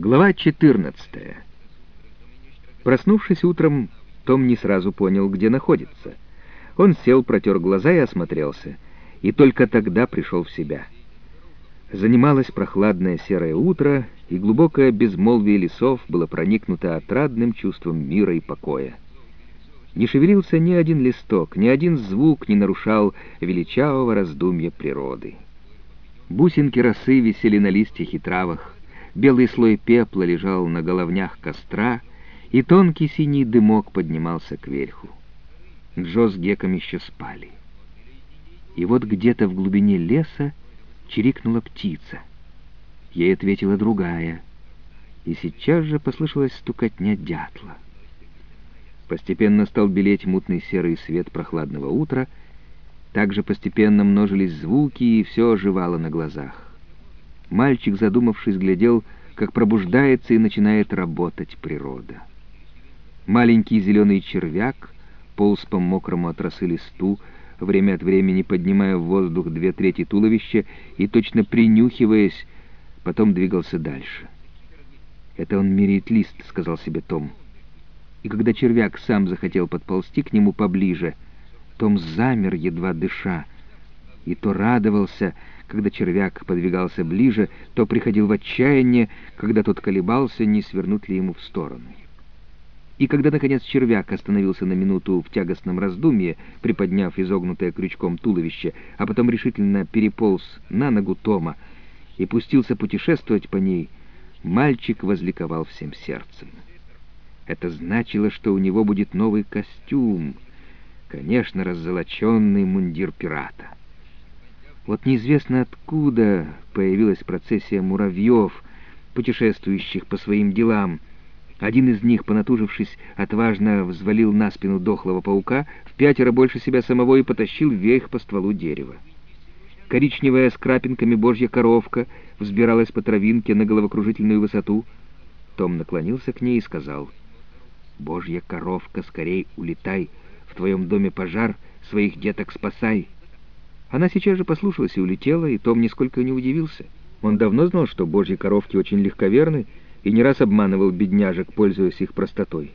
Глава 14. Проснувшись утром, Том не сразу понял, где находится. Он сел, протер глаза и осмотрелся, и только тогда пришел в себя. Занималось прохладное серое утро, и глубокое безмолвие лесов было проникнуто отрадным чувством мира и покоя. Не шевелился ни один листок, ни один звук не нарушал величавого раздумья природы. Бусинки росы висели на листьях и травах, белый слой пепла лежал на головнях костра, и тонкий синий дымок поднимался кверху. Джо с Геком еще спали. И вот где-то в глубине леса чирикнула птица. Ей ответила другая, и сейчас же послышалась стукотня дятла. Постепенно стал белеть мутный серый свет прохладного утра, также постепенно множились звуки, и все оживало на глазах. Мальчик, задумавшись, глядел, как пробуждается и начинает работать природа. Маленький зеленый червяк полз по мокрому от росы листу, время от времени поднимая в воздух две трети туловища и точно принюхиваясь, потом двигался дальше. «Это он меряет лист», — сказал себе Том. И когда червяк сам захотел подползти к нему поближе, Том замер, едва дыша, и то радовался, когда червяк подвигался ближе, то приходил в отчаяние, когда тот колебался, не свернуть ли ему в сторону. И когда, наконец, червяк остановился на минуту в тягостном раздумье, приподняв изогнутое крючком туловище, а потом решительно переполз на ногу Тома и пустился путешествовать по ней, мальчик возликовал всем сердцем. Это значило, что у него будет новый костюм, конечно, раззолоченный мундир пирата. Вот неизвестно откуда появилась процессия муравьев, путешествующих по своим делам. Один из них, понатужившись, отважно взвалил на спину дохлого паука, в пятеро больше себя самого и потащил вверх по стволу дерева. Коричневая с крапинками божья коровка взбиралась по травинке на головокружительную высоту. Том наклонился к ней и сказал, «Божья коровка, скорей улетай, в твоем доме пожар, своих деток спасай». Она сейчас же послушалась и улетела, и Том нисколько не удивился. Он давно знал, что божьи коровки очень легковерны, и не раз обманывал бедняжек, пользуясь их простотой.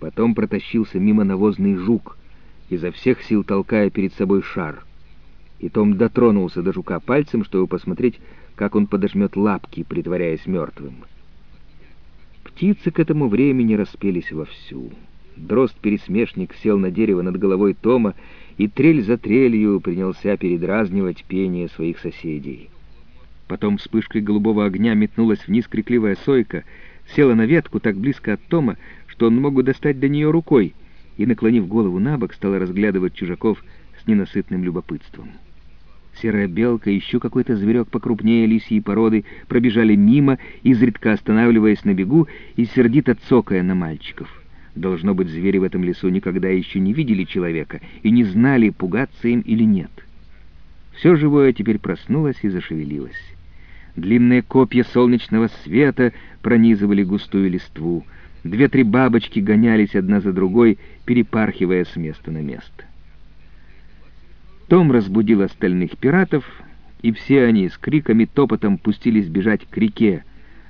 Потом протащился мимо навозный жук, изо всех сил толкая перед собой шар. И Том дотронулся до жука пальцем, чтобы посмотреть, как он подожмет лапки, притворяясь мертвым. Птицы к этому времени распелись вовсю. Дрозд-пересмешник сел на дерево над головой Тома и трель за трелью принялся передразнивать пение своих соседей. Потом вспышкой голубого огня метнулась вниз крикливая сойка, села на ветку так близко от Тома, что он мог бы достать до нее рукой, и, наклонив голову на бок, стала разглядывать чужаков с ненасытным любопытством. Серая белка и еще какой-то зверек покрупнее лисьей породы пробежали мимо, изредка останавливаясь на бегу и сердито цокая на мальчиков. Должно быть, звери в этом лесу никогда еще не видели человека и не знали, пугаться им или нет. Все живое теперь проснулось и зашевелилось. Длинные копья солнечного света пронизывали густую листву. Две-три бабочки гонялись одна за другой, перепархивая с места на место. Том разбудил остальных пиратов, и все они с криками топотом пустились бежать к реке,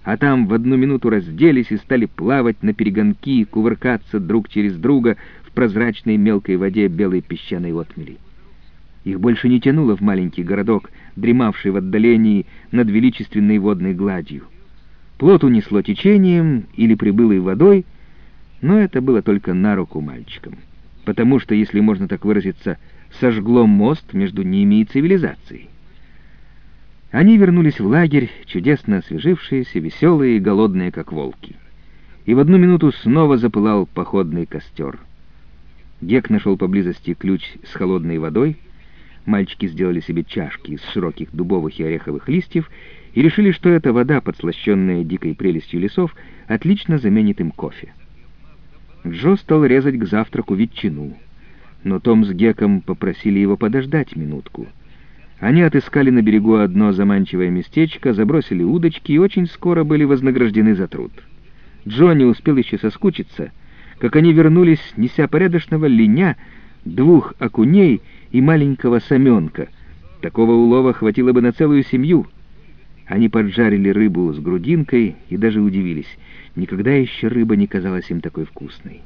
а там в одну минуту разделись и стали плавать на перегонки, кувыркаться друг через друга в прозрачной мелкой воде белой песчаной отмели. Их больше не тянуло в маленький городок, дремавший в отдалении над величественной водной гладью. Плот унесло течением или прибылой водой, но это было только на руку мальчикам, потому что, если можно так выразиться, сожгло мост между ними и цивилизацией. Они вернулись в лагерь, чудесно освежившиеся, веселые и голодные, как волки. И в одну минуту снова запылал походный костер. Гек нашел поблизости ключ с холодной водой. Мальчики сделали себе чашки из широких дубовых и ореховых листьев и решили, что эта вода, подслащенная дикой прелестью лесов, отлично заменит им кофе. Джо стал резать к завтраку ветчину, но Том с Геком попросили его подождать минутку — они отыскали на берегу одно заманчивое местечко, забросили удочки и очень скоро были вознаграждены за труд. Джонни успел еще соскучиться, как они вернулись, неся порядочного линя, двух окуней и маленького саменка. Такого улова хватило бы на целую семью. Они поджарили рыбу с грудинкой и даже удивились. Никогда еще рыба не казалась им такой вкусной.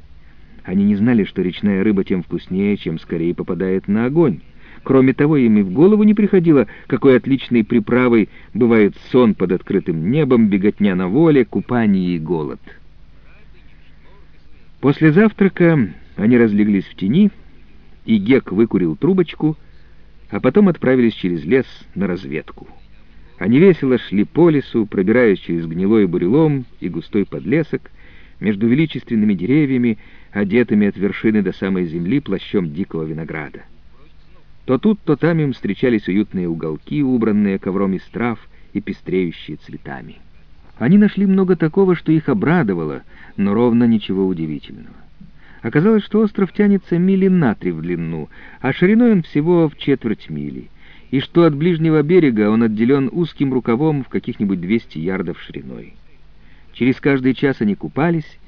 Они не знали, что речная рыба тем вкуснее, чем скорее попадает на огонь. Кроме того, им и в голову не приходило, какой отличной приправой бывает сон под открытым небом, беготня на воле, купание и голод. После завтрака они разлеглись в тени, и Гек выкурил трубочку, а потом отправились через лес на разведку. Они весело шли по лесу, пробираясь через гнилой бурелом и густой подлесок, между величественными деревьями, одетыми от вершины до самой земли плащом дикого винограда. То тут, то там им встречались уютные уголки, убранные ковром из трав и пестреющие цветами. Они нашли много такого, что их обрадовало, но ровно ничего удивительного. Оказалось, что остров тянется мили на три в длину, а шириной он всего в четверть мили, и что от ближнего берега он отделен узким рукавом в каких-нибудь 200 ярдов шириной. Через каждый час они купались,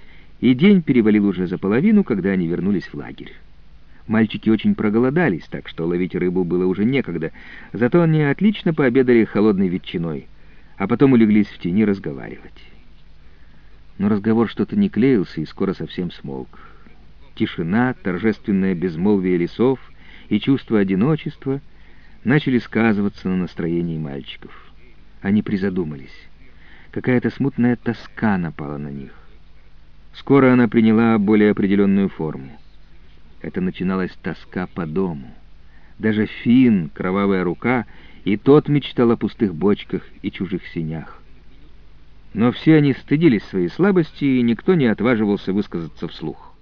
и день перевалил уже за половину, когда они вернулись в лагерь. Мальчики очень проголодались, так что ловить рыбу было уже некогда, зато они отлично пообедали холодной ветчиной, а потом улеглись в тени разговаривать. Но разговор что-то не клеился и скоро совсем смолк. Тишина, торжественное безмолвие лесов и чувство одиночества начали сказываться на настроении мальчиков. Они призадумались. Какая-то смутная тоска напала на них. Скоро она приняла более определенную форму. Это начиналась тоска по дому. Даже Фин, кровавая рука, и тот мечтал о пустых бочках и чужих синях. Но все они стыдились своей слабости, и никто не отваживался высказаться вслух.